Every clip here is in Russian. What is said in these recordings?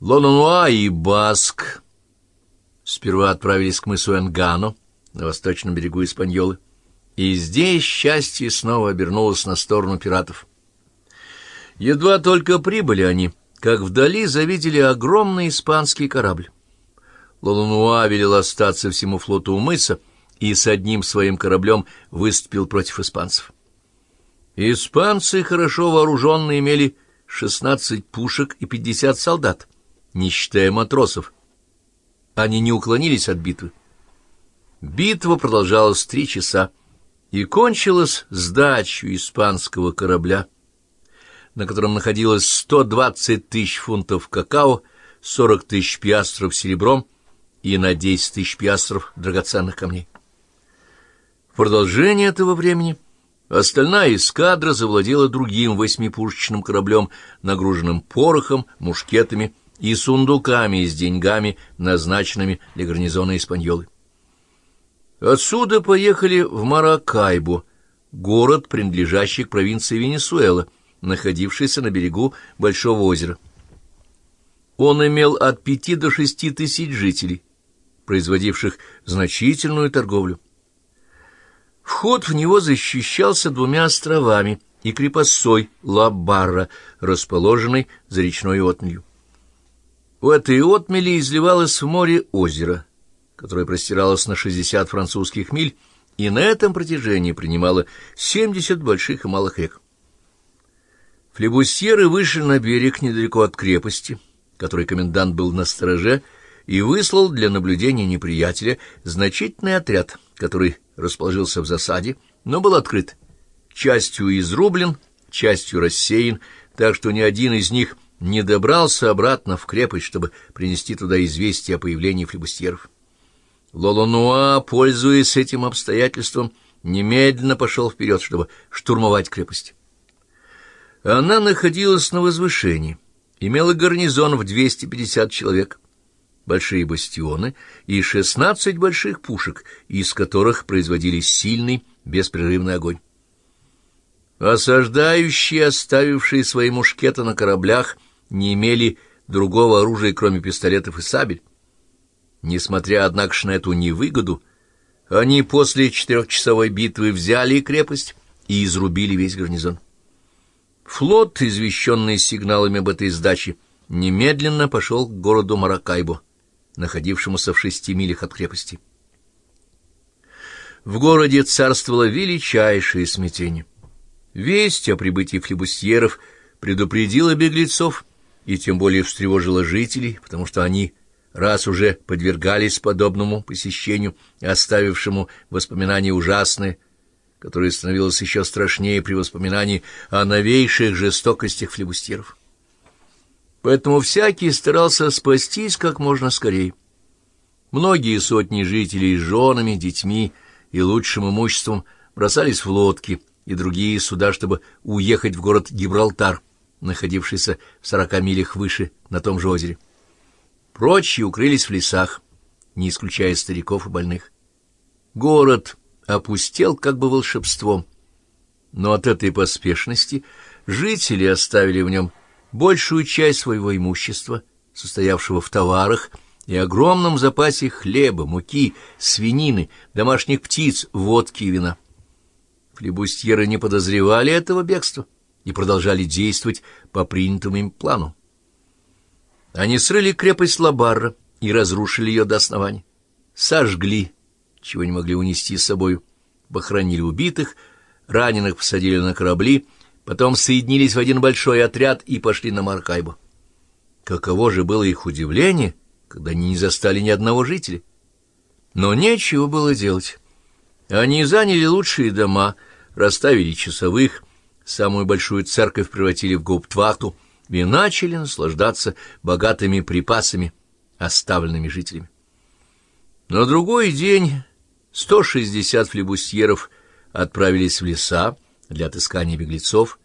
Лононуа и Баск сперва отправились к мысу Энгано на восточном берегу Испаньолы, и здесь счастье снова обернулось на сторону пиратов. Едва только прибыли они, как вдали завидели огромный испанский корабль. Лолунуа велел остаться всему флоту у мыса и с одним своим кораблем выступил против испанцев. Испанцы, хорошо вооруженные, имели шестнадцать пушек и пятьдесят солдат, не считая матросов. Они не уклонились от битвы. Битва продолжалась три часа и кончилась сдачей испанского корабля, на котором находилось сто двадцать тысяч фунтов какао, сорок тысяч пиастров серебром и на десять тысяч пиастров драгоценных камней. В продолжение этого времени остальная эскадра завладела другим восьмипушечным кораблем, нагруженным порохом, мушкетами и сундуками с деньгами, назначенными для гарнизона Испаньолы. Отсюда поехали в Маракайбу, город, принадлежащий к провинции Венесуэла, находившийся на берегу Большого озера. Он имел от пяти до шести тысяч жителей, производивших значительную торговлю. Вход в него защищался двумя островами и крепостцой Ла-Барра, расположенной за речной отмелью. У этой отмели изливалось в море озеро, которое простиралось на 60 французских миль, и на этом протяжении принимало 70 больших и малых рек. Флебусьеры вышли на берег недалеко от крепости, которой комендант был на стороже, и выслал для наблюдения неприятеля значительный отряд, который расположился в засаде, но был открыт, частью изрублен, частью рассеян, так что ни один из них не добрался обратно в крепость, чтобы принести туда известие о появлении флебустьеров. Лолонуа, пользуясь этим обстоятельством, немедленно пошел вперед, чтобы штурмовать крепость. Она находилась на возвышении, имела гарнизон в 250 человек большие бастионы и шестнадцать больших пушек, из которых производились сильный беспрерывный огонь. Осаждающие, оставившие свои мушкеты на кораблях, не имели другого оружия, кроме пистолетов и сабель. Несмотря, однако, на эту невыгоду, они после четырехчасовой битвы взяли крепость и изрубили весь гарнизон. Флот, извещенный сигналами об этой сдаче, немедленно пошел к городу Маракайбо находившемуся в шести милях от крепости. В городе царствовало величайшее смятение. Весть о прибытии флебустьеров предупредила беглецов и тем более встревожила жителей, потому что они раз уже подвергались подобному посещению, оставившему воспоминания ужасные, которое становилось еще страшнее при воспоминании о новейших жестокостях флебустьеров. Поэтому всякий старался спастись как можно скорее. Многие сотни жителей с женами, детьми и лучшим имуществом бросались в лодки и другие суда, чтобы уехать в город Гибралтар, находившийся в сорока милях выше на том же озере. Прочие укрылись в лесах, не исключая стариков и больных. Город опустел как бы волшебством, но от этой поспешности жители оставили в нем большую часть своего имущества, состоявшего в товарах, и огромном запасе хлеба, муки, свинины, домашних птиц, водки и вина. Флебустьеры не подозревали этого бегства и продолжали действовать по принятому им плану. Они срыли крепость Лабарра и разрушили ее до основания. Сожгли, чего не могли унести с собою, похоронили убитых, раненых посадили на корабли — потом соединились в один большой отряд и пошли на Маркайбу. Каково же было их удивление, когда они не застали ни одного жителя. Но нечего было делать. Они заняли лучшие дома, расставили часовых, самую большую церковь превратили в гауптвахту и начали наслаждаться богатыми припасами, оставленными жителями. На другой день 160 флебусьеров отправились в леса, для отыскания беглецов,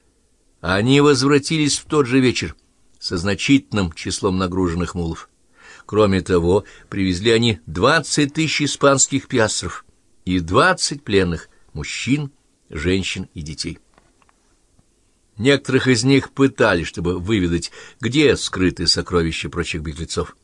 они возвратились в тот же вечер со значительным числом нагруженных мулов. Кроме того, привезли они двадцать тысяч испанских пиастров и двадцать пленных мужчин, женщин и детей. Некоторых из них пытали, чтобы выведать, где скрыты сокровища прочих беглецов.